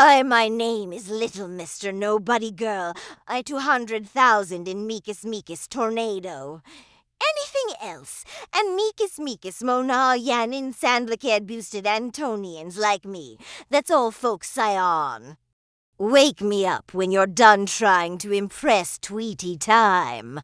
Hi, my name is Little Mr. Nobody Girl. I 200,000 in Meekus Meekus Tornado. Anything else? And Meekus Meekus Mona Yanin Sandlicad boosted Antonians like me. That's all folks I on. Wake me up when you're done trying to impress Tweety Time.